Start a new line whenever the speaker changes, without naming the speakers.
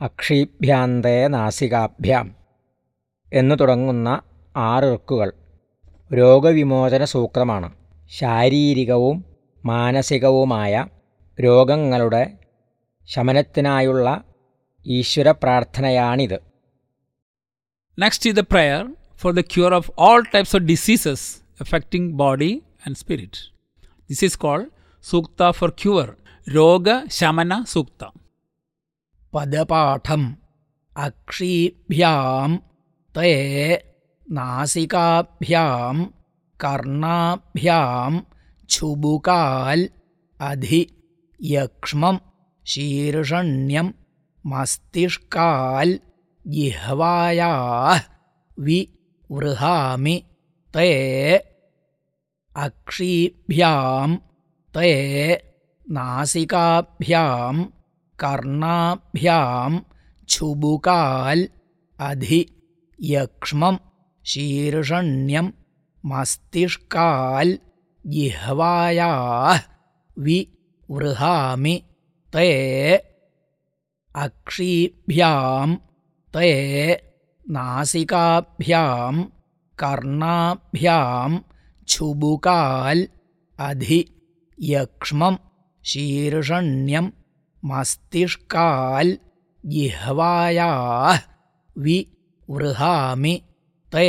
അക്ഷീഭ്യാന്തേ നാസികാഭ്യാം എന്നു തുടങ്ങുന്ന ആറ് ഋക്കുകൾ രോഗവിമോചന സൂക്തമാണ് ശാരീരികവും മാനസികവുമായ രോഗങ്ങളുടെ ശമനത്തിനായുള്ള ഈശ്വര
പ്രാർത്ഥനയാണിത് next is the prayer for the cure of all types of diseases affecting body and spirit this is call sukta for cure രോഗശമന സൂക്തം
पदपाठम्। अक्षीभ्यां ते नासिकाभ्यां कर्णाभ्यां छुबुकाल् अधि यक्ष्मं शीर्षण्यं मस्तिष्काल् जिह्वायाः वि वृहामि ते अक्षीभ्यां ते नासिकाभ्यां कर्णाभ्यां छुबुकाल् अधि यक्ष्मं शीर्षण्यं मस्तिष्काल् जिह्वायाः वि वृहामि ते अक्षीभ्यां ते नासिकाभ्यां कर्णाभ्यां छुबुकाल् अधि यक्ष्मं शीर्षण्यं मस्तिष्काल् जिह्वायाः वि वृहामि ते